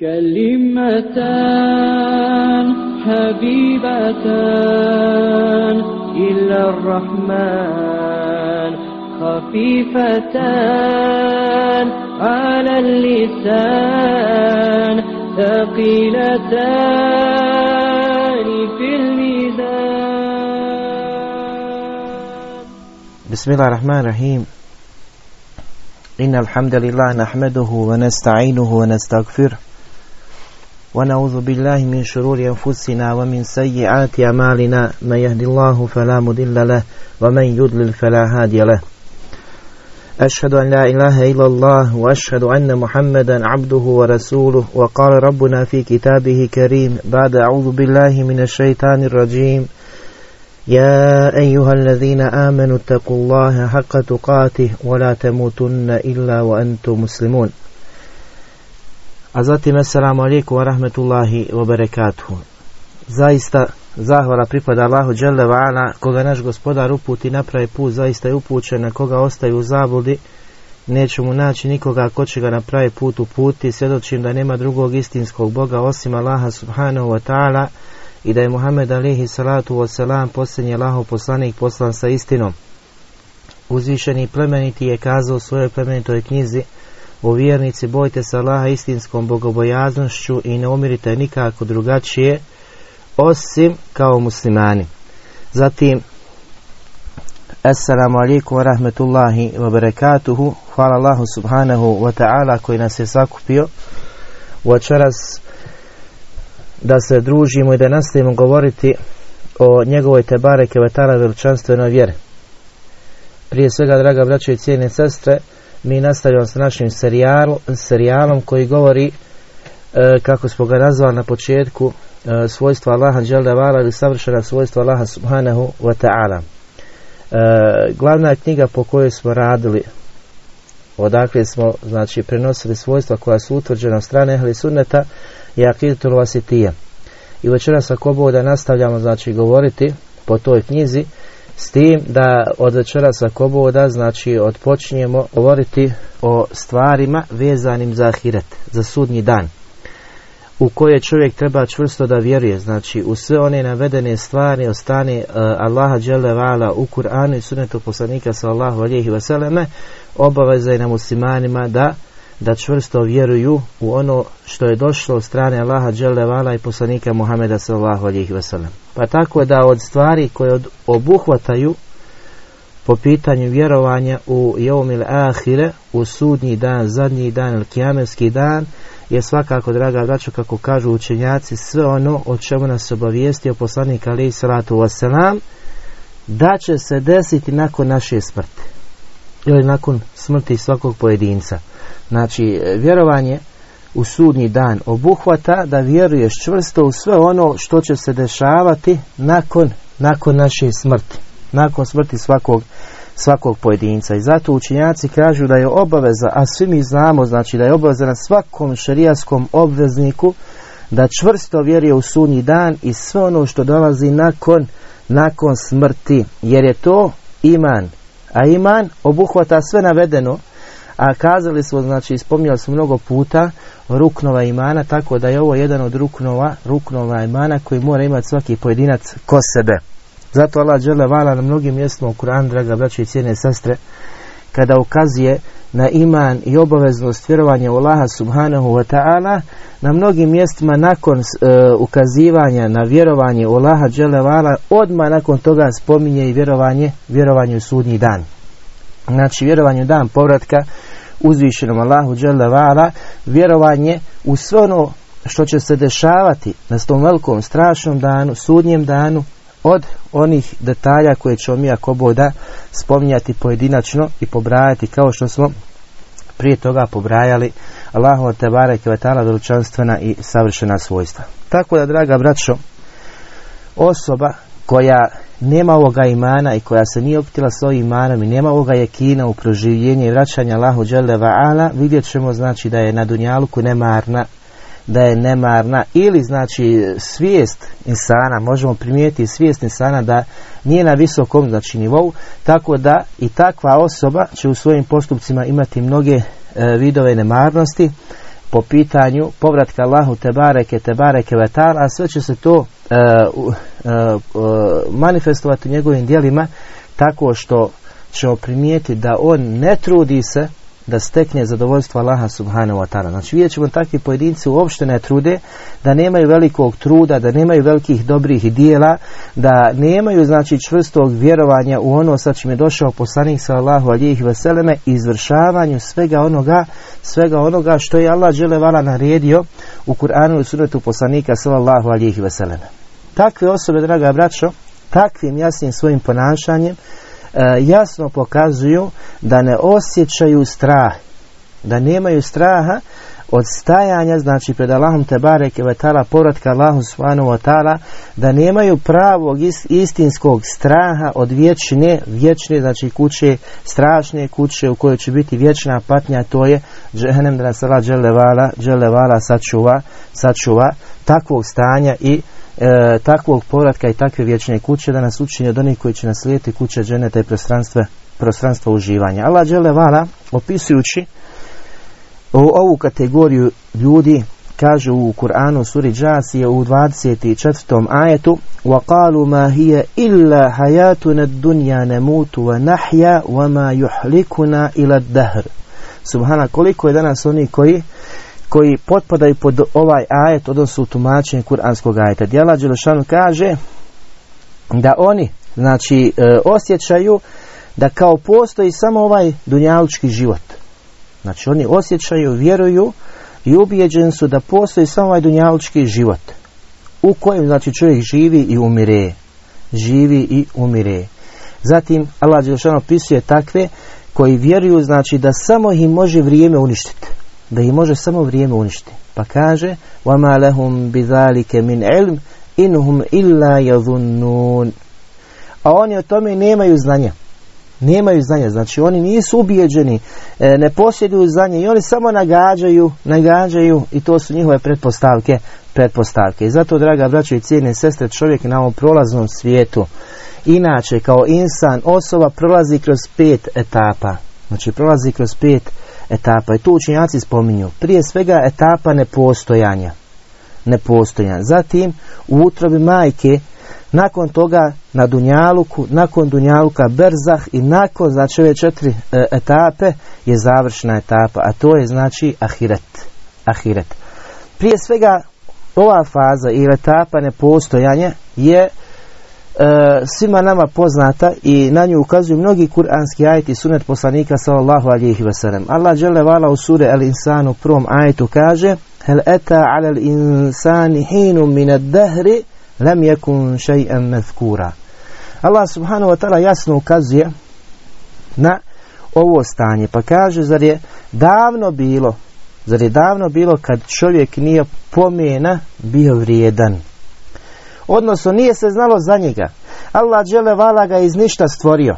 كلمتان حبيبتان إلى الرحمن خفيفتان على اللسان ثقيلتان في الميزان. بسم الله الرحمن الرحيم. إن الحمد لله نحمده ونستعينه ونستغفره. ونعوذ بالله من شرور أنفسنا ومن سيئات أعمالنا. من يهد الله فلا مضل له ومن يضلل فلا هادي له. أشهد أن لا إله إلا الله وأشهد أن محمدا عبده ورسوله. وقال ربنا في كتابه كريم بعد أعوذ بالله من الشيطان الرجيم. يا أيها الذين آمنوا اتقوا الله حق تقاته ولا تموتن إلا وأنتم مسلمون. A zatim, assalamu alaikum wa rahmetullahi wa barakatuhu. Zaista, zahvala pripada Allahu Đelle Vala, koga naš gospodar uputi napravi put, zaista je upućen, na koga ostaju u zabludi, neće mu naći nikoga ko će ga napravi put uputi, svjedočim da nema drugog istinskog Boga osim Allaha subhanahu wa ta'ala i da je Muhammed alihi salatu wa salam posljednji Allahov poslanik poslan sa istinom. Uzvišeni plemeniti je kazao u svojoj plemenitoj knjizi o vjernici bojte se Allaha istinskom bogobojaznošću i ne umirite nikako drugačije osim kao muslimani. Zatim Assalamu alaikum wa rahmetullahi wa barakatuhu. Hvala Allahu subhanahu wa ta'ala koji nas je sakupio. Večeras da se družimo i da nastavimo govoriti o njegovoj tebareke vetara veličanstvenoj vjeri. Prije svega, draga braćo i cijene sestre, mi nastavljamo s našim serijalom, serijalom koji govori, e, kako smo ga nazvali na početku, e, svojstva Allaha Đalda ili savršena svojstva Allaha Subhanahu wa ta'ala. E, glavna knjiga po kojoj smo radili, odakle smo znači prenosili svojstva koja su utvrđena od strane ehli sunneta je Akidatul Vasitija. I večeras ako da nastavljamo znači govoriti po toj knjizi s tim da od večeras ako da znači odpočinjemo govoriti o stvarima vezanim za ahiret, za sudnji dan u koje čovjek treba čvrsto da vjeruje, znači u sve one navedene stvari od strane uh, Allaha vala u Kur'anu i sunetu poslanika sallahu alihi vseleme obaveza je na muslimanima da da čvrsto vjeruju u ono što je došlo od strane Allaha vala i poslanika Muhameda sallahu alihi vselem. Pa tako da od stvari koje obuhvataju po pitanju vjerovanja u Jomil Ahire, u sudnji dan, zadnji dan ili kijamerski dan, je svakako, draga braćo, kako kažu učenjaci, sve ono o čemu nas obavijestio poslanik Ali salatu wasalam, da će se desiti nakon naše smrti. Ili nakon smrti svakog pojedinca. Znači, vjerovanje u sudnji dan obuhvata da vjeruješ čvrsto u sve ono što će se dešavati nakon, nakon naše smrti. Nakon smrti svakog svakog pojedinca. I zato učinjaci kažu da je obaveza, a svi mi znamo znači da je obaveza na svakom šerijaskom obvezniku da čvrsto vjeruje u sunji dan i sve ono što dolazi nakon, nakon smrti. Jer je to iman. A iman obuhvata sve navedeno, a kazali smo, znači, spominjali smo mnogo puta ruknova imana, tako da je ovo jedan od ruknova, ruknova imana koji mora imati svaki pojedinac ko sebe. Zato Allah žele vala na mnogim mjestima u Kur'an, draga braće i cijene sestre, kada ukazuje na iman i obaveznost vjerovanja u Allaha subhanahu wa ta'ala, na mnogim mjestima nakon e, ukazivanja na vjerovanje u Allaha žele vala, odmah nakon toga spominje i vjerovanje, vjerovanje u sudnji dan. Znači vjerovanje u dan povratka uzvišenom Allahu vala, vjerovanje u sve ono što će se dešavati na tom velikom strašnom danu, sudnjem danu, od onih detalja koje ćemo mi ako boda spominjati pojedinačno i pobrajati kao što smo prije toga pobrajali Allahu te bareke ve veličanstvena i savršena svojstva. Tako da draga braćo, osoba koja nema ovoga imana i koja se nije optila s ovim imanom i nema ovoga jekina u proživljenje i vraćanja Allahu dželle ala, vidjet ćemo znači da je na dunjaluku nemarna da je nemarna ili znači svijest insana, možemo primijetiti svijest insana da nije na visokom znači nivou, tako da i takva osoba će u svojim postupcima imati mnoge e, vidove nemarnosti, po pitanju povratka Allahu te bareke te bareke vetala, a sve će se to manifestovati u njegovim dijelima tako što ćemo primijeti da on ne trudi se da stekne zadovoljstvo Allaha subhanahu wa ta'ala. Znači vidjet ćemo takvi pojedinci uopšte ne trude, da nemaju velikog truda, da nemaju velikih dobrih dijela, da nemaju znači čvrstog vjerovanja u ono sa čim je došao poslanik sallallahu alihi veseleme izvršavanju svega onoga, svega onoga što je Allah vala naredio u Kur'anu i sunetu poslanika sallallahu alihi veseleme. Takve osobe, draga braćo, takvim jasnim svojim ponašanjem jasno pokazuju da ne osjećaju strah, da nemaju straha od stajanja, znači pred Allahom te bareke vetala, povratka Allahu subhanahu wa ta'ala, da nemaju pravog istinskog straha od vječne, vječne, znači kuće, strašne kuće u kojoj će biti vječna patnja, to je džehennem da nas Allah dželevala, sačuva, sačuva takvog stanja i e, takvog povratka i takve vječne kuće da nas učini od onih koji će naslijediti kuće dženeta i prostranstva, prostranstva uživanja. Allah vala opisujući ovu kategoriju ljudi kaže u Kur'anu suri Džasije u 24. ajetu وَقَالُوا مَا هِيَ إِلَّا حَيَاتُنَا الدُّنْيَا نَمُوتُ وَنَحْيَا وَمَا يُحْلِكُنَا إِلَى الدَّهْرِ Subhana, koliko je danas oni koji koji potpadaju pod ovaj ajet, odnosno u tumačenje kuranskog ajeta. Djela Đelešanu kaže da oni znači e, osjećaju da kao postoji samo ovaj dunjalučki život. Znači oni osjećaju, vjeruju i ubijeđeni su da postoji samo ovaj dunjalučki život u kojem znači čovjek živi i umire. Živi i umire. Zatim Allah Đelešanu opisuje takve koji vjeruju znači da samo ih može vrijeme uništiti da ih može samo vrijeme uništiti. Pa kaže وَمَا لَهُمْ بِذَلِكَ مِنْ عِلْمٍ إِنْهُمْ إِلَّا يَظُنُّونَ A oni o tome nemaju znanja. Nemaju znanja, znači oni nisu ubijeđeni, e, ne posjeduju znanje i oni samo nagađaju, nagađaju i to su njihove pretpostavke, pretpostavke. I zato, draga braćo i cijene sestre, čovjek na ovom prolaznom svijetu, inače kao insan, osoba prolazi kroz pet etapa. Znači prolazi kroz pet etapa. i tu učenjaci spominju. Prije svega etapa nepostojanja. Nepostojanja. Zatim u utrobi majke nakon toga na Dunjaluku, nakon Dunjaluka Berzah i nakon znači ove četiri e, etape je završna etapa, a to je znači Ahiret. Ahiret. Prije svega ova faza ili etapa nepostojanja je svima nama poznata i na nju ukazuju mnogi kuranski ajeti sunet poslanika sallallahu alihi wasallam. Allah žele vala u sure Al Insanu u prvom ajetu kaže Hel eta ala al insani hinu min ad dahri lam yakun shay'an mazkura. Allah subhanahu wa ta'ala jasno ukazuje na ovo stanje pa kaže zar je davno bilo zar je davno bilo kad čovjek nije pomena bio vrijedan odnosno nije se znalo za njega. Allah vala ga iz ništa stvorio.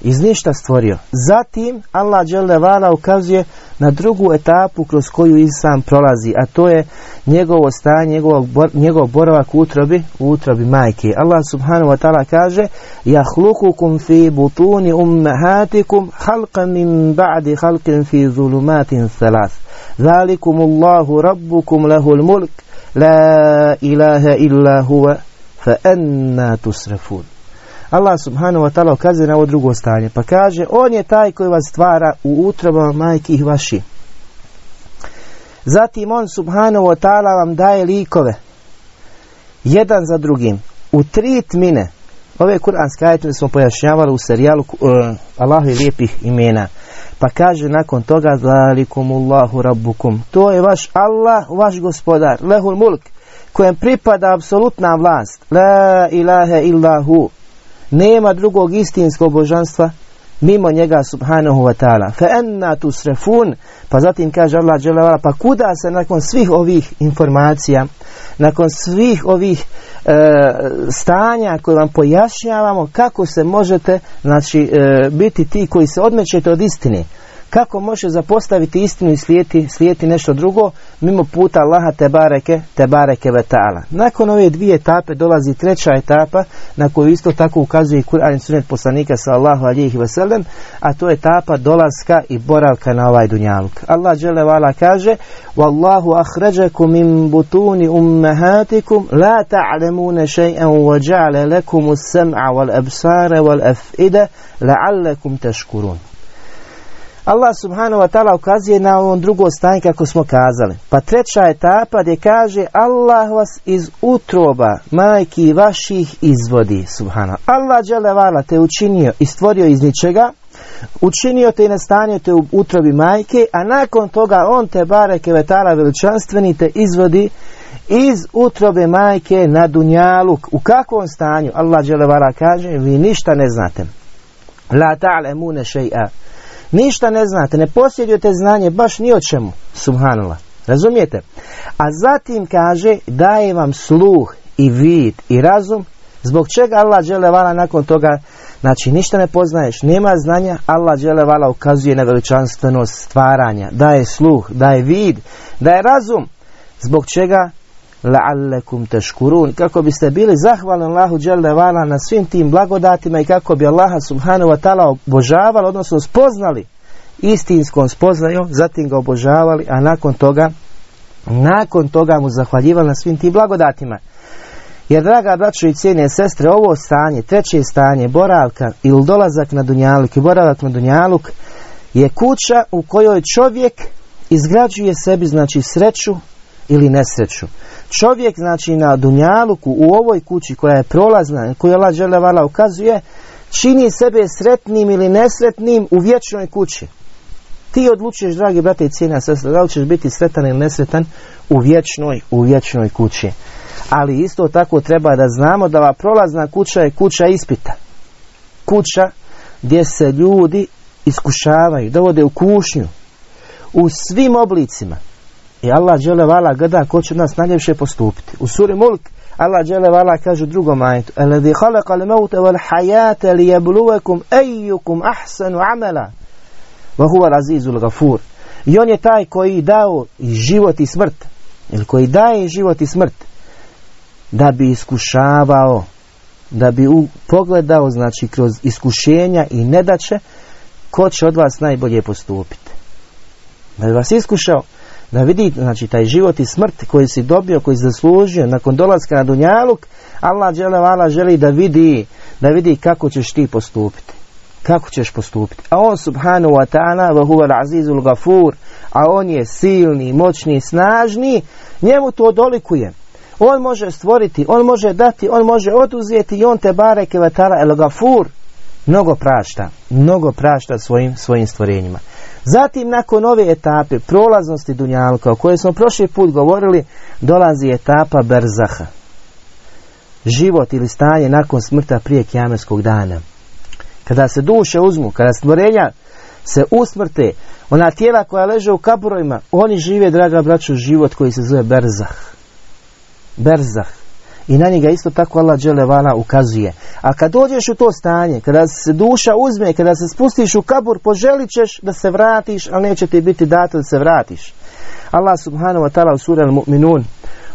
Iz ništa stvorio. Zatim Allah vala ukazuje na drugu etapu kroz koju i sam prolazi, a to je njegovo stanje, njegov, njegov boravak u utrobi, u utrobi majke. Allah subhanahu wa ta'ala kaže Jahlukukum fi butuni ummahatikum halqan min ba'di halqin fi zulumatin thalath. Zalikum Allahu rabbukum lahul mulk La ilaha illa huwa fa enna tusrafun. Allah subhanahu wa ta'ala ukazuje na ovo drugo stanje. Pa kaže, on je taj koji vas stvara u utrobama majki vaši. Zatim on subhanahu wa ta'ala vam daje likove. Jedan za drugim. U tri tmine. Ove kuranske ajete smo pojašnjavali u serijalu uh, Allahu lijepih imena. Pa kaže nakon toga Zalikumullahu rabbukum. To je vaš Allah, vaš gospodar. Lehul mulk. Kojem pripada apsolutna vlast. La ilaha illahu. Nema drugog istinskog božanstva mimo njega subhanahu wa ta'ala. Fa enna tusrefun. Pa zatim kaže Allah dželevala, pa kuda se nakon svih ovih informacija, nakon svih ovih e, stanja koje vam pojašnjavamo, kako se možete znači, e, biti ti koji se odmećete od istine. Kako može zapostaviti istinu i slijeti, slijeti nešto drugo mimo puta Allaha te bareke, te bareke vetala. Nakon ove dvije etape dolazi treća etapa na koju isto tako ukazuje Kur'an poslanika sallahu alihi veselem, a to je etapa dolaska i boravka na ovaj dunjaluk. Allah dželle vala kaže: "Wallahu akhrajakum min butuni ummahatikum la ta'lamuna shay'an wa ja'ala lakum as-sam'a wal absara wal af'ida la'allakum tashkurun." Allah subhanahu wa ta'ala ukazuje na ovom drugo stanje kako smo kazali. Pa treća etapa gdje kaže Allah vas iz utroba majki vaših izvodi subhanahu. Allah dželevala te učinio i stvorio iz ničega, učinio te i nastanio te u utrobi majke, a nakon toga on te bareke vetala veličanstveni te izvodi iz utrobe majke na dunjaluk. U kakvom stanju? Allah dželevala kaže, vi ništa ne znate. La ta'lemune še'a Ništa ne znate, ne posjedujete znanje baš ni o čemu. Subhanallah. Razumijete? A zatim kaže daje vam sluh i vid i razum zbog čega Allah vala nakon toga znači ništa ne poznaješ, nema znanja Allah vala ukazuje na veličanstvenost stvaranja daje sluh, daje vid daje razum zbog čega la'allekum teškurun kako biste bili zahvalni Allahu vala na svim tim blagodatima i kako bi Allaha subhanahu wa ta'ala obožavali odnosno spoznali istinskom spoznajom zatim ga obožavali a nakon toga nakon toga mu zahvaljivali na svim tim blagodatima. Jer draga braćo i cijene sestre ovo stanje, treće stanje boravka ili dolazak na Dunjaluk i boravak na Dunjaluk je kuća u kojoj čovjek izgrađuje sebi znači sreću ili nesreću. Čovjek znači na Dunjaluku u ovoj kući koja je prolazna, koju Allah vala ukazuje, čini sebe sretnim ili nesretnim u vječnoj kući. Ti odlučuješ, dragi brate i cijena sestra, da li ćeš biti sretan ili nesretan u vječnoj, u vječnoj kući. Ali isto tako treba da znamo da ova prolazna kuća je kuća ispita. Kuća gdje se ljudi iskušavaju, dovode u kušnju. U svim oblicima. I Allah žele vala gleda ko će nas najljepše postupiti. U suri Mulk Allah žele vala kaže u drugom ajetu Alladhi khalaqa al-mauta wal hayata liyabluwakum ayyukum ahsanu amala. Wa huwa al-azizul ghafur. I on je taj koji dao život i smrt. Ili koji daje život i smrt. Da bi iskušavao. Da bi pogledao znači kroz iskušenja i nedaće ko će od vas najbolje postupiti. Da bi vas iskušao da vidi znači taj život i smrt koji si dobio, koji si zaslužio nakon dolaska na Dunjaluk, Allah dželevala želi da vidi, da vidi kako ćeš ti postupiti. Kako ćeš postupiti? A on subhanahu wa ta'ala wa huwa azizul gafur, a on je silni, moćni, snažni, njemu to odolikuje. On može stvoriti, on može dati, on može oduzeti i on te bareke wa ta'ala el gafur, mnogo prašta, mnogo prašta svojim, svojim stvorenjima. Zatim nakon ove etape prolaznosti Dunjalka o kojoj smo prošli put govorili dolazi etapa Berzaha. Život ili stanje nakon smrta prije kjameskog dana. Kada se duše uzmu, kada stvorenja se usmrte, ona tijela koja leže u kaburovima, oni žive, draga braću, život koji se zove Berzah. Berzah i na njega isto tako Allah vala ukazuje. A kad dođeš u to stanje, kada se duša uzme, kada se spustiš u kabur, poželit ćeš da se vratiš, ali neće ti biti dato da se vratiš. Allah subhanahu wa ta'ala u sura Al-Mu'minun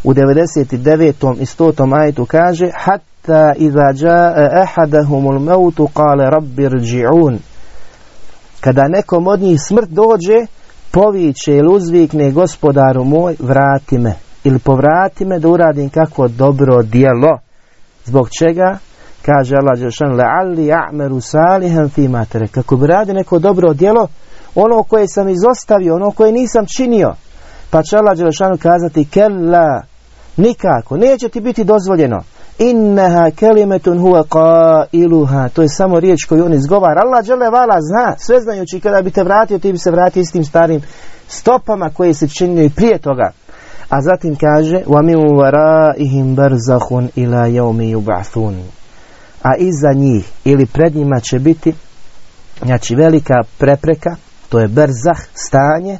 u 99. i 100. ajetu kaže Hatta iza ja'a ahadahumul mautu kale rabbi rđi'un Kada nekom od njih smrt dođe, poviće ili uzvikne gospodaru moj, vrati me ili povrati me da uradim kakvo dobro djelo. Zbog čega? Kaže Allah Đelšan, le'alli a'meru salihan fi matere. Kako bi radio neko dobro djelo, ono koje sam izostavio, ono koje nisam činio. Pa će Allah Đelšanu kazati, kella, nikako, neće ti biti dozvoljeno. Inneha kelimetun huwa qailuha. To je samo riječ koju on izgovara. Allah dželle vala zna, sve znajući kada bi te vratio, ti bi se vratio istim starim stopama koje se činio i prije toga. A zatim kaže وَمِنْ وَرَائِهِمْ بَرْزَهٌ إِلَا يَوْمِ يُبْعَثُونَ A iza njih ili pred njima će biti znači velika prepreka, to je berzah, stanje,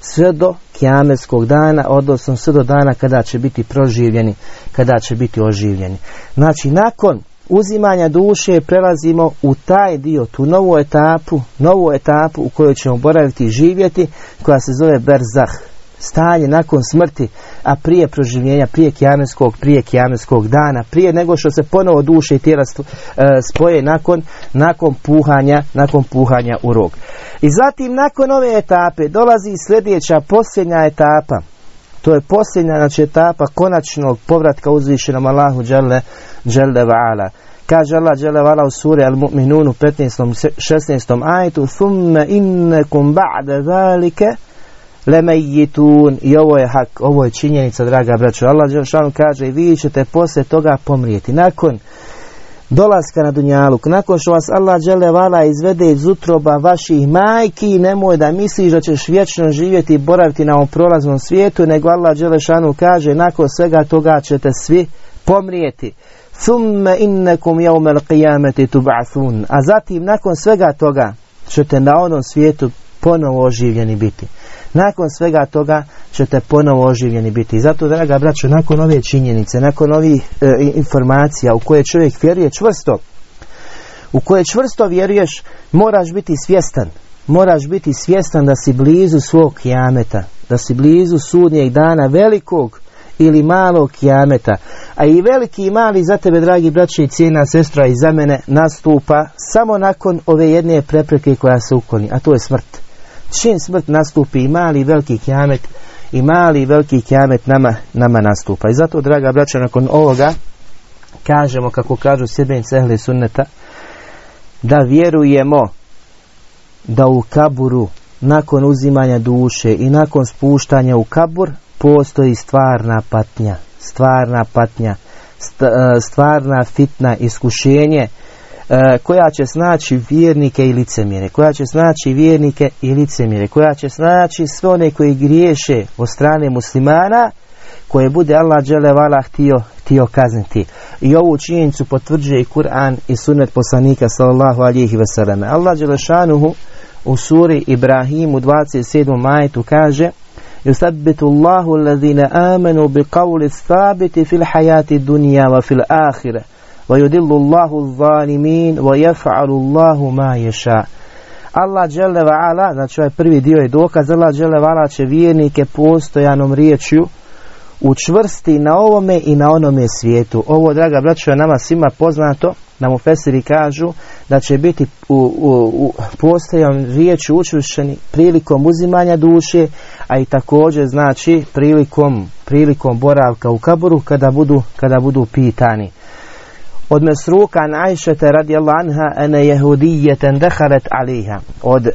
sve do kiameskog dana, odnosno sve do dana kada će biti proživljeni, kada će biti oživljeni. Znači, nakon uzimanja duše prelazimo u taj dio, tu novu etapu, novu etapu u kojoj ćemo boraviti i živjeti, koja se zove berzah, stanje nakon smrti, a prije proživljenja, prije kijameskog, prije kijameskog dana, prije nego što se ponovo duše i tijela e, spoje nakon, nakon puhanja, nakon puhanja u rog. I zatim nakon ove etape dolazi sljedeća posljednja etapa, to je posljednja znači, etapa konačnog povratka uzvišenom Allahu Đelle, Đelle Va'ala. Kaže Allah Đelle Va'ala u suri Al-Mu'minun u 15. 16. ajetu Thumme innekum ba'de zalike lemejitun i ovo je hak, ovo je činjenica draga braćo. Allah Đelšanu kaže i vi ćete poslije toga pomrijeti. Nakon dolaska na Dunjaluk, nakon što vas Allah vala izvede iz utroba vaših majki, nemoj da misliš da ćeš vječno živjeti i boraviti na ovom prolaznom svijetu, nego Allah Đelešanu kaže, nakon svega toga ćete svi pomrijeti. Thumme innekum jaumel qiyameti tub'athun. A zatim, nakon svega toga, ćete na onom svijetu ponovo oživljeni biti. Nakon svega toga ćete ponovo oživljeni biti. I zato, draga braćo, nakon ove činjenice, nakon ovih e, informacija u koje čovjek vjeruje čvrsto, u koje čvrsto vjeruješ, moraš biti svjestan. Moraš biti svjestan da si blizu svog kijameta, da si blizu sudnjeg dana velikog ili malog kijameta. A i veliki i mali za tebe, dragi braće i cijena sestra i za mene nastupa samo nakon ove jedne prepreke koja se ukloni, a to je smrt čim smrt nastupi i mali veliki kjamet i mali veliki kjamet nama, nama nastupa. I zato, draga braća, nakon ovoga kažemo, kako kažu sjedbenice ehli sunneta, da vjerujemo da u kaburu nakon uzimanja duše i nakon spuštanja u kabur postoji stvarna patnja, stvarna patnja, stvarna fitna iskušenje E, koja će snaći vjernike i licemjere, koja će snaći vjernike i licemjere, koja će snaći sve one koji griješe od strane muslimana, koje bude Allah dželevala htio, htio kazniti. I ovu činjenicu potvrđuje i Kur'an i sunnet poslanika sallallahu alihi vseleme. Allah dželešanuhu u suri Ibrahim u 27. majetu kaže يثبت الله الذين آمنوا بقول الثابت في الحياة الدنيا وفي الآخرة وَيُدِلُّ اللَّهُ الظَّالِمِينَ وَيَفْعَلُ اللَّهُ مَا يَشَاءُ Allah dželle ala, znači ovaj prvi dio je dokaz, Allah dželle ala će vjernike postojanom riječju učvrsti na ovome i na onome svijetu. Ovo, draga braćo, je nama svima poznato, da mu Fesiri kažu da će biti u, u, u postojan riječju učvršeni prilikom uzimanja duše, a i također znači prilikom, prilikom boravka u kaburu kada budu, kada budu pitani. Od Mesruka an Ajšete radijallahu anha ene jehudijeten deharet aliha. Od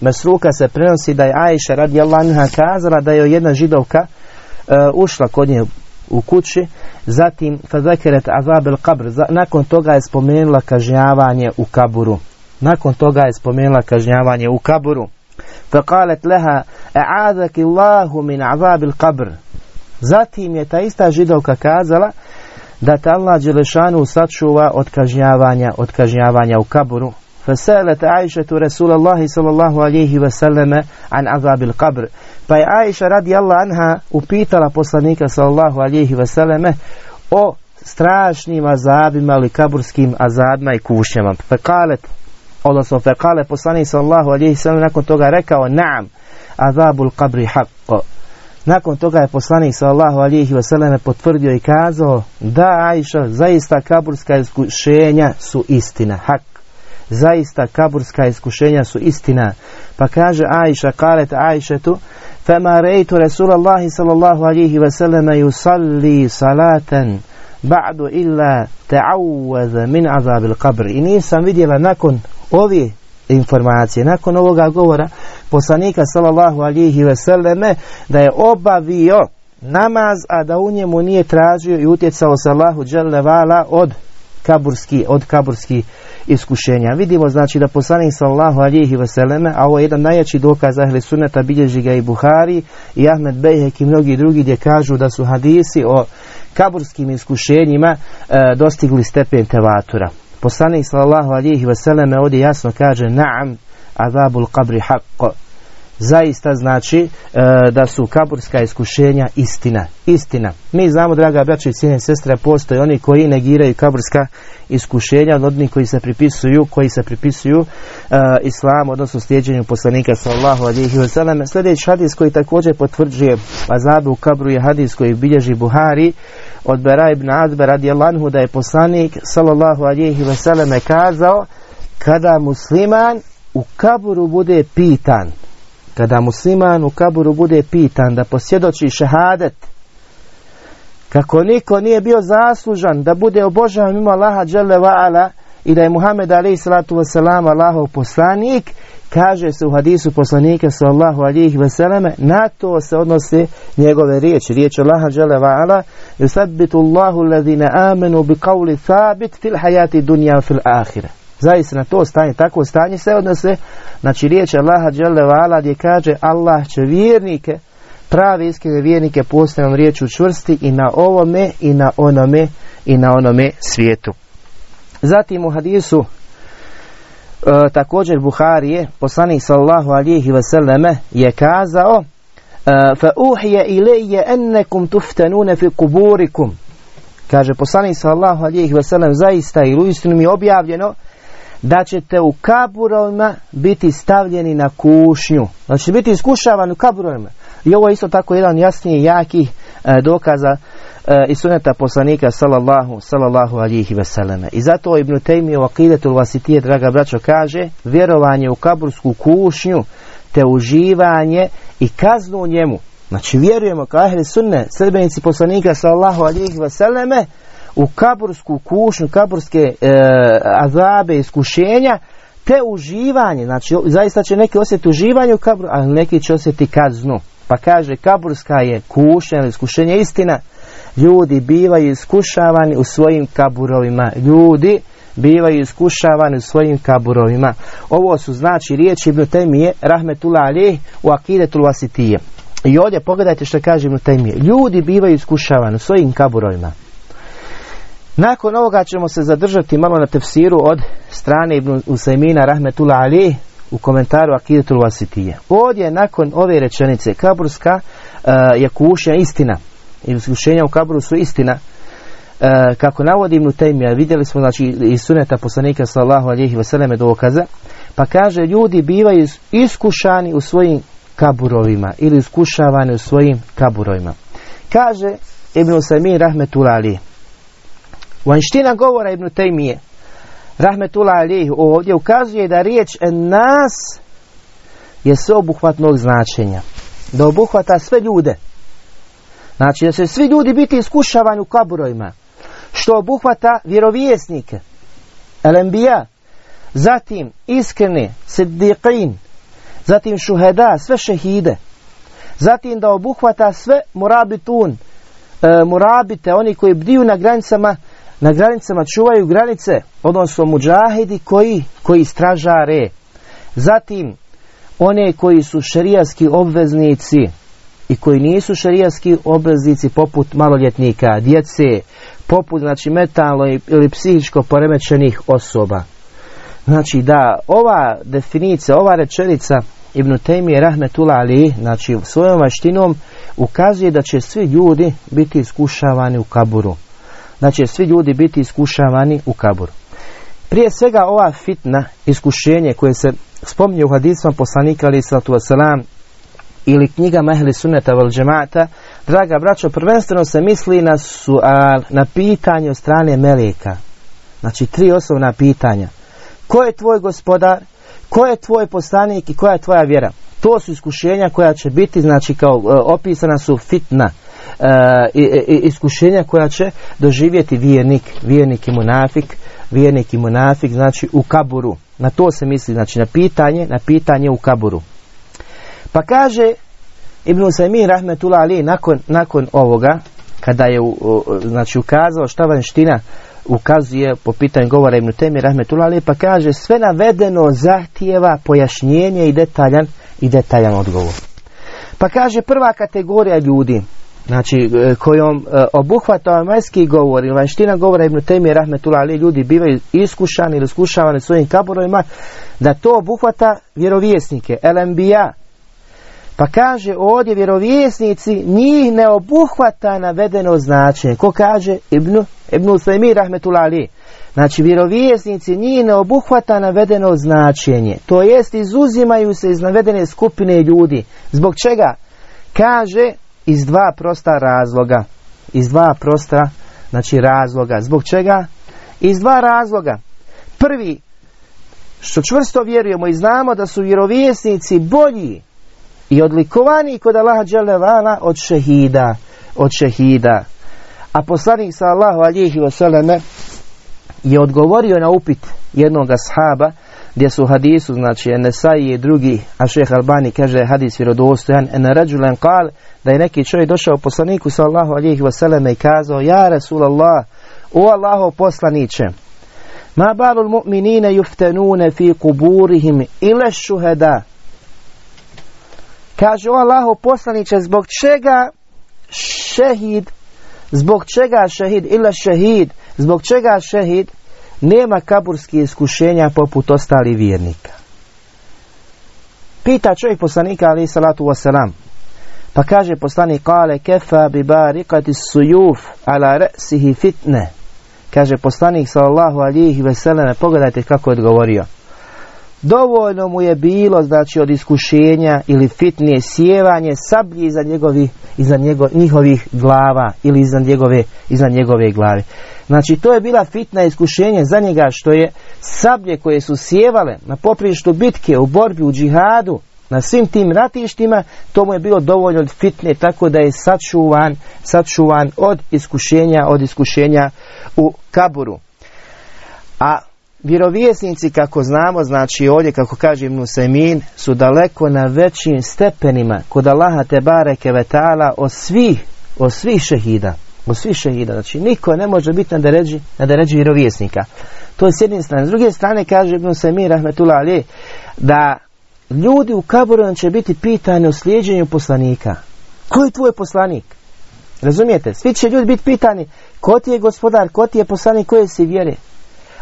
Mesruka se prenosi da je Ajša radijallahu anha kazala da je jedna židovka uh, ušla kod nje u kući, zatim fazakeret azab el kabr, nakon toga je spomenula kažnjavanje u kaburu. Nakon toga je spomenula kažnjavanje u kaburu. Leha, e'adaki Allahu min azab el kabr. Zatim je ta ista židovka kazala, da te Allah Đelešanu sačuva od kažnjavanja, od kažnjavanja u kaburu. Fasalet Aisha Rasul Allah sallallahu alejhi ve selleme an azabil qabr. Pa je Aisha radi Allah anha upitala poslanika sallallahu alejhi ve selleme o strašnim azabima ili kaburskim azabima i kušnjama. Fekalet, odnosno fekale poslanik sallallahu alejhi ve sellem nakon toga rekao naam azabul qabri haqq nakon toga je poslanik sallallahu alihi wasallam potvrdio i kazao da Ajša, zaista kaburska iskušenja su istina, hak. Zaista kaburska iskušenja su istina. Pa kaže Ajša, kalet Ajšetu, fema rejtu Rasulallahi sallallahu alihi wasallam yusalli salatan ba'du illa ta'awwaza min azabil qabr. I nisam vidjela nakon ovih informacije. Nakon ovoga govora poslanika sallallahu alihi veseleme da je obavio namaz, a da u njemu nije tražio i utjecao sallahu vala od kaburski, od kaburski iskušenja. Vidimo znači da poslanik sallallahu alihi veseleme, a ovo je jedan najjači dokaz ahli sunneta, bilježi ga i Buhari i Ahmed Bejhek i mnogi drugi gdje kažu da su hadisi o kaburskim iskušenjima e, dostigli stepen tevatura. Poslanik sallallahu alihi vseleme ovdje jasno kaže naam azabul qabri haqq. Zaista znači e, da su kaburska iskušenja istina. Istina. Mi znamo, draga braća i cijene sestre, postoje oni koji negiraju kaburska iskušenja, od onih koji se pripisuju, koji se pripisuju uh, islamu, odnosno slijedženju poslanika sallahu alihi wasallam. Sljedeći hadis koji također potvrđuje azabu u kabru je hadis koji bilježi Buhari od Bera ibn Adbe radijallahu da je poslanik sallallahu alihi wasallam kazao kada musliman u kaburu bude pitan kada musliman u kaburu bude pitan da posjedoči šehadet kako niko nije bio zaslužan da bude obožavan mimo Allaha dželle ala i da je Muhammed alejhi salatu vesselam Allahov poslanik kaže se u hadisu poslanika sallallahu alejhi ve selleme na to se odnose njegove riječi riječ Allaha dželle ve ala yusabbitu Allahu alladhina amanu bi qawli thabit fil hayati dunya fil akhirah zaista na to stanje, takvo stanje se odnose, znači riječ Allaha dželle vala gdje kaže Allah će vjernike, prave iskrene vjernike posljednom riječu čvrsti i na ovome i na onome i na onome svijetu. Zatim u hadisu e, također Buharije, poslanik sallallahu alihi vseleme je kazao uhije ilije ennekum tuftanune fi kuburikum kaže poslanik sallallahu alihi vselem zaista i uistinu mi je objavljeno da ćete u kaburovima biti stavljeni na kušnju. Znači biti iskušavani u kaburovima. I ovo je isto tako jedan jasniji jaki e, dokaza e, i suneta poslanika sallallahu, sallallahu alihi veseleme. I zato Ibn Taymi u akidetu vasitije, draga braćo, kaže vjerovanje u kabursku kušnju te uživanje i kaznu u njemu. Znači vjerujemo kao ahli sunne, sredbenici poslanika sallallahu alihi veseleme, u kabursku kušnju, kaburske e, azabe, iskušenja, te uživanje, znači zaista će neki osjetiti uživanje u kaburu, a neki će osjetiti kaznu. Pa kaže, kaburska je kušnja iskušenje istina. Ljudi bivaju iskušavani u svojim kaburovima. Ljudi bivaju iskušavani u svojim kaburovima. Ovo su znači riječi Ibn Taymije, rahmetullah alih, u akidetul vasitije. I ovdje pogledajte što kaže Ibn Taymije. Ljudi bivaju iskušavani u svojim kaburovima. Nakon ovoga ćemo se zadržati malo na tefsiru od strane Ibn Usajmina Rahmetullah Ali u komentaru Akidatul Vasitije. Ovdje nakon ove rečenice kaburska uh, je kušnja istina. I iskušenja u kaburu su istina. Uh, kako navodi Ibn Taymiya vidjeli smo znači iz suneta poslanika sallahu alihi vseleme dokaza pa kaže ljudi bivaju iskušani u svojim kaburovima ili iskušavani u svojim kaburovima. Kaže Ibn Usajmin Rahmetullah Ali Vanština govora Ibn Tejmije, rahmetullah alijih, ovdje ukazuje da riječ nas je sveobuhvatnog značenja. Da obuhvata sve ljude. Znači da će svi ljudi biti iskušavani u kaburojima. Što obuhvata vjerovjesnike. Elembija. Zatim iskrene, siddiqin. Zatim šuheda, sve šehide. Zatim da obuhvata sve murabitun. E, murabite, oni koji bdiju na granicama na granicama čuvaju granice, odnosno muđahidi koji, koji stražare. Zatim, one koji su šerijaski obveznici i koji nisu šerijaski obveznici poput maloljetnika, djece, poput znači metalno ili psihičko poremećenih osoba. Znači da ova definicija, ova rečenica Ibn Taymi Rahmetullah Ali, znači svojom maštinom ukazuje da će svi ljudi biti iskušavani u kaburu će svi ljudi biti iskušavani u kaburu. Prije svega ova fitna iskušenje koje se spominje u hadisma poslanika ali sallatu wasalam ili knjiga Mehli Sunneta vel džemata, draga braćo, prvenstveno se misli na, sual, na pitanje od strane Meleka. Znači tri osnovna pitanja. Ko je tvoj gospodar? Ko je tvoj poslanik i koja je tvoja vjera? To su iskušenja koja će biti, znači kao e, opisana su fitna iskušenja koja će doživjeti vjernik, vjernik i munafik, vjernik i munafik, znači u kaburu. Na to se misli, znači na pitanje, na pitanje u kaburu. Pa kaže Ibn Usaymin rahmetullah ali nakon, nakon ovoga, kada je znači ukazao šta vanština ukazuje po pitanju govora Ibn Temi rahmetullah ali pa kaže sve navedeno zahtijeva pojašnjenje i detaljan i detaljan odgovor. Pa kaže prva kategorija ljudi znači e, kojom e, obuhvata majski govor ili vanština govora Ibn Taymi rahmetullah ali ljudi bivaju iskušani ili iskušavani svojim kaborovima da to obuhvata vjerovjesnike, LMBA Pa kaže ovdje vjerovjesnici njih ne obuhvata navedeno značenje. Ko kaže? Ibnu, Ibnu Sajmi rahmetulali. Znači vjerovjesnici njih ne obuhvata navedeno značenje. To jest izuzimaju se iz navedene skupine ljudi. Zbog čega? Kaže iz dva prosta razloga. Iz dva prosta znači razloga. Zbog čega? Iz dva razloga. Prvi, što čvrsto vjerujemo i znamo da su vjerovjesnici bolji i odlikovani kod Allaha dželevala od šehida. Od šehida. A poslanik sallahu alihi wasallam je odgovorio na upit jednog ashaba gdje su hadisu, znači Enesai i drugi, a šeh Albani kaže hadis vjerodostojan, en rađulen kal, da je neki čovjek došao poslaniku sallahu alihi wasallam i kazao, ja Rasulallah, o Allaho poslaniće, ma balul mu'minine juftenune fi kuburihim ile šuheda. Kaže, o Allaho poslaniće, zbog čega šehid, zbog čega šehid, ila šehid, zbog čega šehid, nema kaburskih iskušenja poput ostalih vjernika. Pita čovjek poslanika ali salatu wasalam. Pa kaže poslanik kale kefa bi barikati sujuf ala resihi fitne. Kaže poslanik sallallahu alihi veselene, pogledajte kako je odgovorio. Dovoljno mu je bilo, znači, od iskušenja ili fitnije sjevanje sablji iza, njegovi, iza njego, njihovih glava ili iza njegove, iza njegove glave. Znači, to je bila fitna iskušenje za njega što je sablje koje su sjevale na poprištu bitke, u borbi, u džihadu, na svim tim ratištima, to mu je bilo dovoljno od fitne, tako da je sačuvan, sačuvan od iskušenja, od iskušenja u kaburu. A vjerovjesnici, kako znamo, znači ovdje, kako kaže Ibn Semin, su daleko na većim stepenima kod Allaha te bareke vetala od svih, od svih šehida. Od svih šehida. Znači, niko ne može biti na deređi, na deređi vjerovjesnika. To je s jedne strane. S druge strane, kaže Ibn Semin, rahmetullah ali, da ljudi u kaboru će biti pitani o slijeđenju poslanika. Ko je tvoj poslanik? Razumijete? Svi će ljudi biti pitani ko ti je gospodar, ko ti je poslanik, koje si vjere.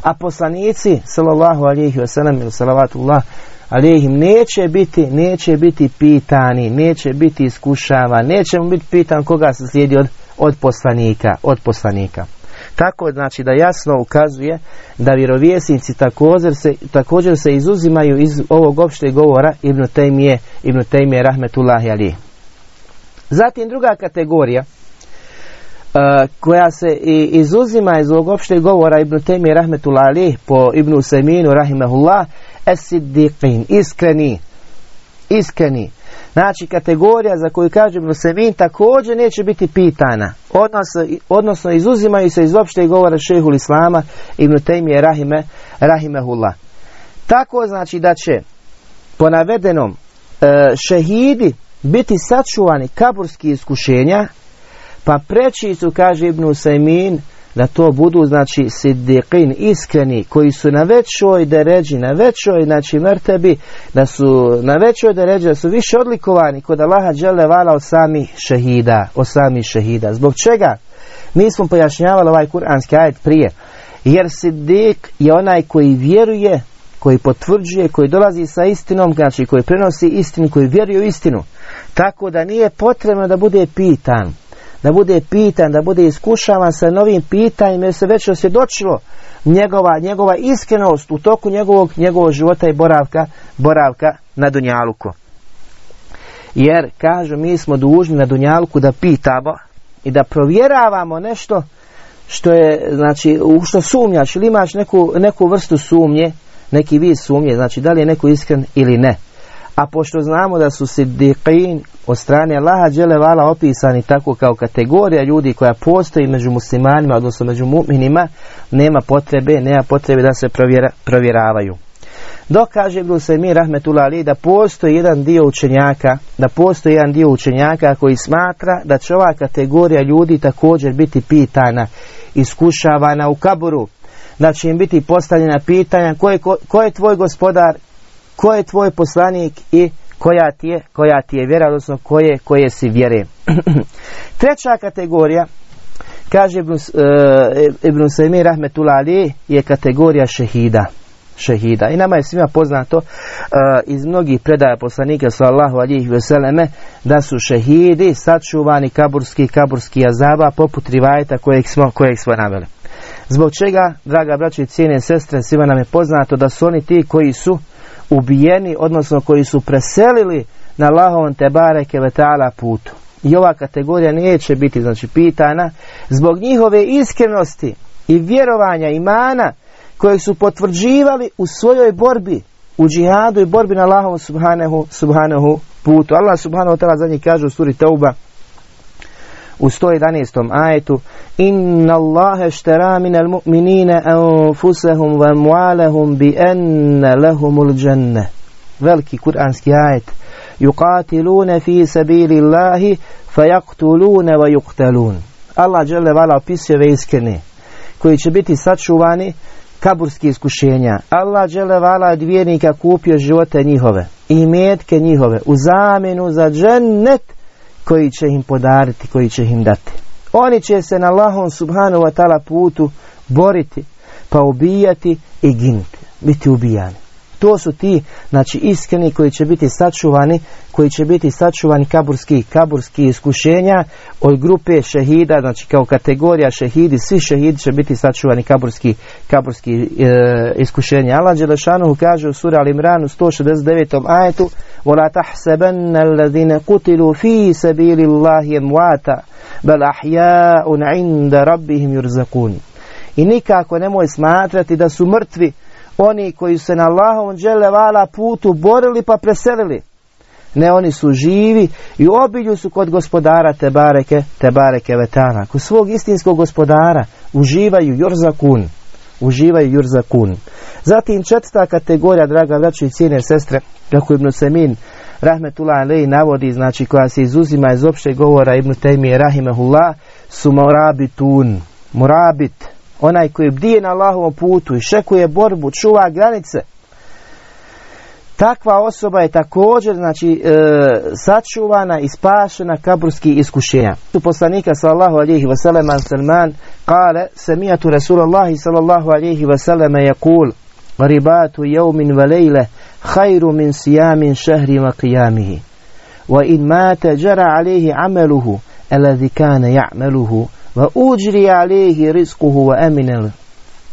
A poslanici, sallallahu alihi wasallam ili salavatullah, alihim, neće biti, neće biti pitani, neće biti iskušava, neće mu biti pitan koga se slijedi od, od poslanika, od poslanika. Tako znači da jasno ukazuje da vjerovjesnici također se, također se izuzimaju iz ovog opšteg govora Ibn Taymije, Ibn Taymije rahmetullahi ali. Zatim druga kategorija koja se i izuzima iz ovog opšteg govora Ibn Taymije rahmetullahi ali po Ibn Seminu rahimahullah esiddiqin, iskreni iskreni Znači kategorija za koju kaže Ibn Semin također neće biti pitana. Odnosno, odnosno izuzimaju se iz opšte govora šehul Islama Ibn Taymije Rahime, Rahimehullah. Tako znači da će po navedenom e, šehidi biti sačuvani kaburski iskušenja pa preći su, kaže Ibn Semin, da to budu znači siddiqin iskreni koji su na većoj deređi, na većoj znači mrtebi, da su na većoj deređi, da su više odlikovani kod Allaha džele vala od sami šehida, od sami šehida. Zbog čega? Mi smo pojašnjavali ovaj kuranski ajet prije. Jer siddiq je onaj koji vjeruje, koji potvrđuje, koji dolazi sa istinom, znači koji prenosi istinu, koji vjeruje u istinu. Tako da nije potrebno da bude pitan da bude pitan, da bude iskušavan sa novim pitanjima jer se već osvjedočilo njegova, njegova iskrenost u toku njegovog, njegovog života i boravka, boravka na Dunjaluku. Jer, kažu, mi smo dužni na Dunjaluku da pitamo i da provjeravamo nešto što je, znači, u što sumnjaš ili imaš neku, neku vrstu sumnje, neki vid sumnje, znači da li je neko iskren ili ne. A pošto znamo da su siddiqin od strane Allaha dželevala opisani tako kao kategorija ljudi koja postoji među muslimanima, odnosno među mu'minima, nema potrebe, nema potrebe da se provjera, provjeravaju. Dok kaže Ibn Sajmi rahmetullah ali da postoji jedan dio učenjaka, da postoji jedan dio učenjaka koji smatra da će ova kategorija ljudi također biti pitana, iskušavana u kaburu, da će im biti postavljena pitanja ko je, ko, ko je tvoj gospodar, ko je tvoj poslanik i koja ti je, koja ti je vjera, odnosno koje, koje si vjere. Treća kategorija, kaže Ibn, uh, Ibn Ali, je kategorija šehida. šehida. I nama je svima poznato uh, iz mnogih predaja poslanika sallahu alijih veseleme da su šehidi sačuvani kaburski kaburski azaba poput rivajeta kojeg smo, kojeg smo naveli. Zbog čega, draga braća i cijene sestre, svima nam je poznato da su oni ti koji su ubijeni, odnosno koji su preselili na Allahovom te bareke vetala putu. I ova kategorija neće biti znači pitana zbog njihove iskrenosti i vjerovanja imana koje su potvrđivali u svojoj borbi u džihadu i borbi na Allahovom subhanahu, subhanahu putu. Allah subhanahu ta'ala za njih kaže u suri Tauba u 111. ajetu Inna Allahe štera minal mu'minine anfusahum wa mu'alahum bi enne lahumul dženne. Veliki kuranski ajet. Yuqatilune fi sabili Allahi fayaktulune wa yuqtalun. Allah žele vala opisuje ove iskrene koji će biti sačuvani kaburski iskušenja. Allah žele vala od vjernika kupio živote njihove i metke njihove u zamjenu za džennet koji će im podariti, koji će im dati. Oni će se na Allahom subhanahu wa ta'ala putu boriti, pa ubijati i ginuti, biti ubijani. To su ti, znači iskreni koji će biti sačuvani, koji će biti sačuvani kaburski, kaburski iskušenja od grupe šehida, znači kao kategorija šehidi, svi šehidi će biti sačuvani kaburski, kaburski e, iskušenja. Allah Đelešanu kaže u sura Al-Imranu 169. ajetu وَلَا تَحْسَبَنَّ الَّذِينَ قُتِلُوا فِي سَبِيلِ اللَّهِ يَمْوَاتًا بَلْ أَحْيَاءٌ عِنْدَ رَبِّهِمْ يُرْزَقُونَ I nikako nemoj smatrati da su mrtvi oni koji se na Allahovom vala putu borili pa preselili. Ne, oni su živi i obilju su kod gospodara te bareke, te bareke vetana. Kod svog istinskog gospodara uživaju jurzakun. Uživaju jurzakun. Zatim četvrta kategorija, draga braći i cijene sestre, kako Ibn Semin Rahmetullah Alej navodi, znači koja se izuzima iz općeg govora Ibn Tejmije Rahimehullah, su morabitun. Morabit, onaj koji bdije na Allahovom putu i šekuje borbu, čuva granice, takva osoba je također znači e, sačuvana i spašena kaburski iskušenja. Tu poslanika sallallahu alejhi ve sellem kale sami'tu Rasulullah sallallahu alejhi ve sellem yaqul ribatu yawmin wa khayru min siyamin shahri wa qiyamihi wa in mata jara alayhi amaluhu alladhi kana ya'maluhu va uđri alihi rizkuhu va eminel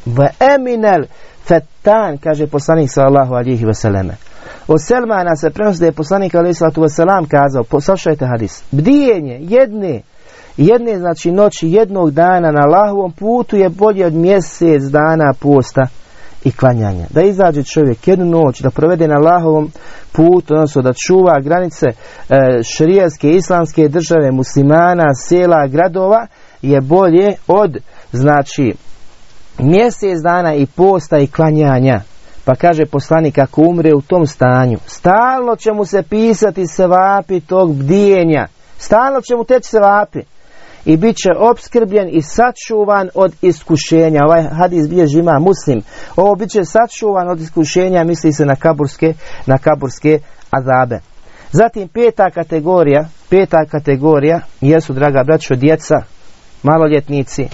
va eminel fetan kaže poslanik sallallahu alihi vseleme od Selmana se prenosi da je poslanik alihi sallatu vselam kazao poslušajte hadis bdijenje jedne jedne znači noći jednog dana na Allahovom putu je bolje od mjesec dana posta i klanjanja. Da izađe čovjek jednu noć, da provede na Allahovom putu, odnosno da čuva granice e, šrijanske, islamske države, muslimana, sela, gradova, je bolje od znači mjesec dana i posta i klanjanja. Pa kaže poslanik ako umre u tom stanju, stalno će mu se pisati sevapi tog bdijenja. Stalno će mu teći sevapi. I bit će opskrbljen i sačuvan od iskušenja. Ovaj hadis bilježi ima muslim. Ovo bit će sačuvan od iskušenja, misli se na kaburske, na kaburske azabe. Zatim peta kategorija, peta kategorija jesu, draga braćo, djeca maloljetnici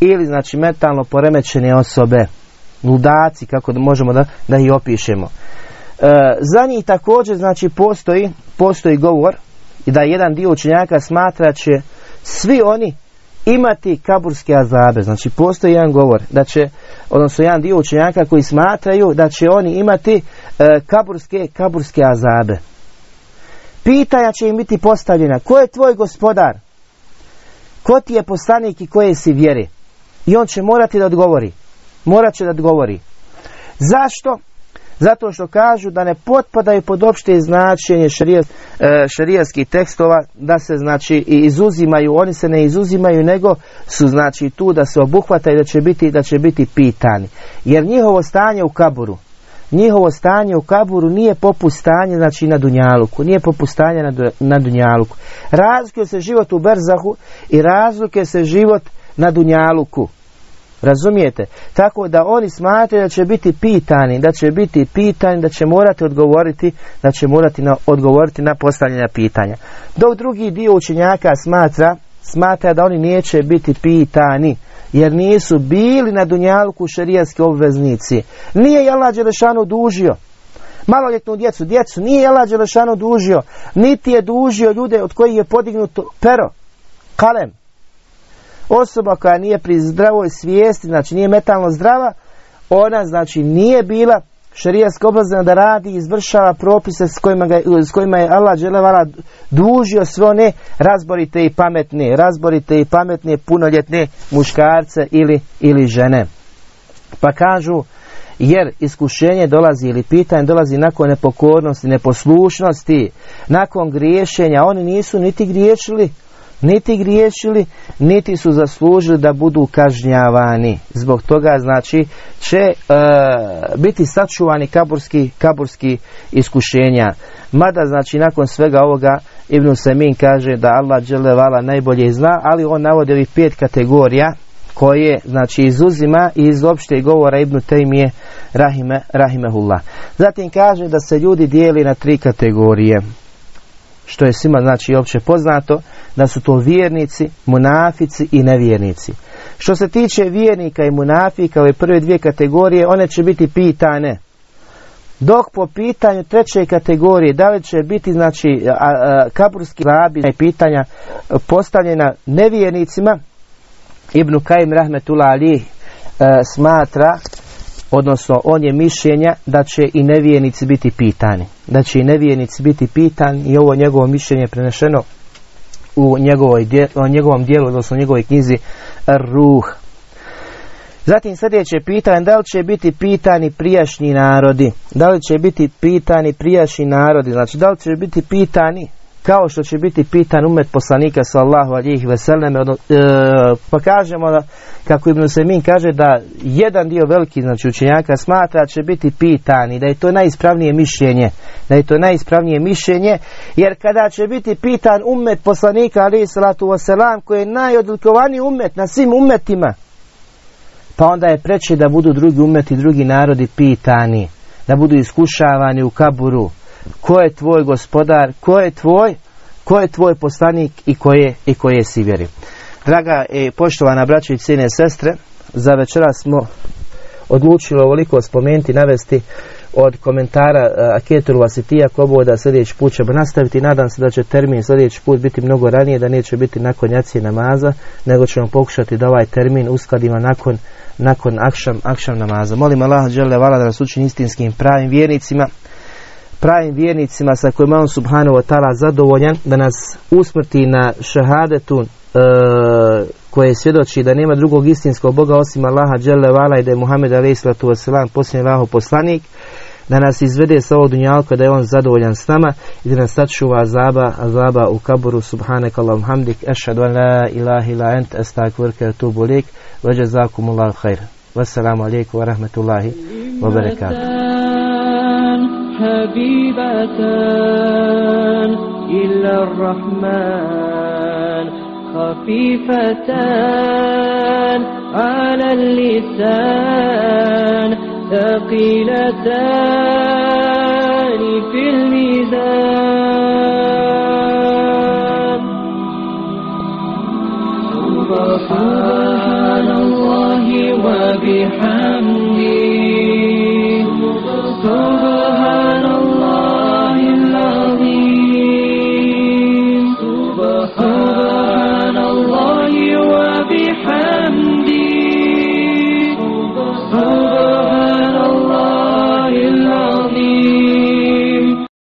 ili znači mentalno poremećene osobe, ludaci, kako da možemo da, da ih opišemo. E, za njih također znači postoji, postoji govor i da jedan dio učenjaka smatra će svi oni imati kaburske azabe. Znači postoji jedan govor da će, odnosno jedan dio učenjaka koji smatraju da će oni imati e, kaburske, kaburske azabe. Pitanja će im biti postavljena. Ko je tvoj gospodar? Ko ti je poslanik i koje si vjere? I on će morati da odgovori. Morat će da odgovori. Zašto? Zato što kažu da ne potpadaju pod opšte značenje šarijaskih e, tekstova, da se znači i izuzimaju, oni se ne izuzimaju, nego su znači tu da se obuhvataju da će biti, da će biti pitani. Jer njihovo stanje u kaburu, njihovo stanje u kaburu nije poput stanje znači na Dunjaluku, nije poput stanja na, na Dunjaluku. Razlikuje se život u Berzahu i razlikuje se život na Dunjaluku. Razumijete? Tako da oni smatraju da će biti pitani, da će biti pitani, da će morati odgovoriti, da će morati na, odgovoriti na postavljena pitanja. Dok drugi dio učenjaka smatra, smatra da oni neće biti pitani jer nisu bili na dunjalku šerijaski obveznici. Nije je Allah Đelešanu dužio maloljetnu djecu, djecu, nije Allah Đelešanu dužio, niti je dužio ljude od kojih je podignuto pero, kalem. Osoba koja nije pri zdravoj svijesti, znači nije metalno zdrava, ona znači nije bila šerijaska obvezna da radi i izvršava propise s kojima, ga, s kojima je Allah dželevala dužio sve one razborite i pametne, razborite i pametne punoljetne muškarce ili, ili žene. Pa kažu, jer iskušenje dolazi ili pitanje dolazi nakon nepokornosti, neposlušnosti, nakon griješenja, oni nisu niti griješili, niti griješili, niti su zaslužili da budu kažnjavani. Zbog toga znači će e, biti sačuvani kaburski, kaburski iskušenja. Mada znači nakon svega ovoga Ibn Semin kaže da Allah dželevala najbolje zna, ali on navodi ovih pet kategorija koje znači izuzima iz opšte govora Ibn Tejmije rahime, rahimehullah. Zatim kaže da se ljudi dijeli na tri kategorije što je svima znači opće poznato, da su to vjernici, munafici i nevjernici. Što se tiče vjernika i munafika, ove prve dvije kategorije, one će biti pitane. Dok po pitanju treće kategorije, da li će biti znači a, a, kaburski labi pitanja postavljena nevjernicima, Ibn Kajim Rahmetullah Ali e, smatra odnosno on je mišljenja da će i nevijenici biti pitani. Da će i nevijenici biti pitani i ovo njegovo mišljenje je prenešeno u njegovom dijelu, odnosno u njegovoj knjizi Ruh. Zatim sljedeće pitanje, da li će biti pitani prijašnji narodi? Da li će biti pitani prijašnji narodi? Znači, da li će biti pitani kao što će biti pitan umet poslanika sallahu alijih veseleme, e, pa kažemo da, kako Ibn Semin kaže da jedan dio veliki znači učenjaka smatra će biti pitan i da je to najispravnije mišljenje, da je to najispravnije mišljenje, jer kada će biti pitan umet poslanika alijih salatu wasalam, koji je najodlikovaniji umet na svim umetima, pa onda je preče da budu drugi umeti, drugi narodi pitani, da budu iskušavani u kaburu, ko je tvoj gospodar, ko je tvoj, ko je tvoj poslanik i koje, i koje si vjeri. Draga i poštovana braća i cijene sestre, za večera smo odlučili ovoliko spomenuti, navesti od komentara Aketul Vasitija da sljedeći put ćemo nastaviti. Nadam se da će termin sljedeći put biti mnogo ranije, da neće biti nakon jacije namaza, nego ćemo pokušati da ovaj termin uskladimo nakon, nakon akšam, akšam namaza. Molim Allah, da nas učini istinskim pravim vjernicima, pravim vjernicima sa kojima on subhanahu wa ta'ala zadovoljan da nas usmrti na šahadetu e, koje svjedoči da nema drugog istinskog Boga osim Allaha dželle vala i da je Muhammed alejhi salatu vesselam posljednji Allahov poslanik da nas izvede sa ovog dunjalka da je on zadovoljan s nama i da nas sačuva azaba azaba u kaburu subhanak Allahum hamdik ashhadu an la ilaha illa ant astaghfiruka wa atubu ilaik wa jazakumullahu khair wassalamu alaikum wa rahmatullahi wa barakatuh حبيبتان إلا الرحمن خفيفتان على اللسان ثقيلتان في الميزان. سبحان الله وبحمده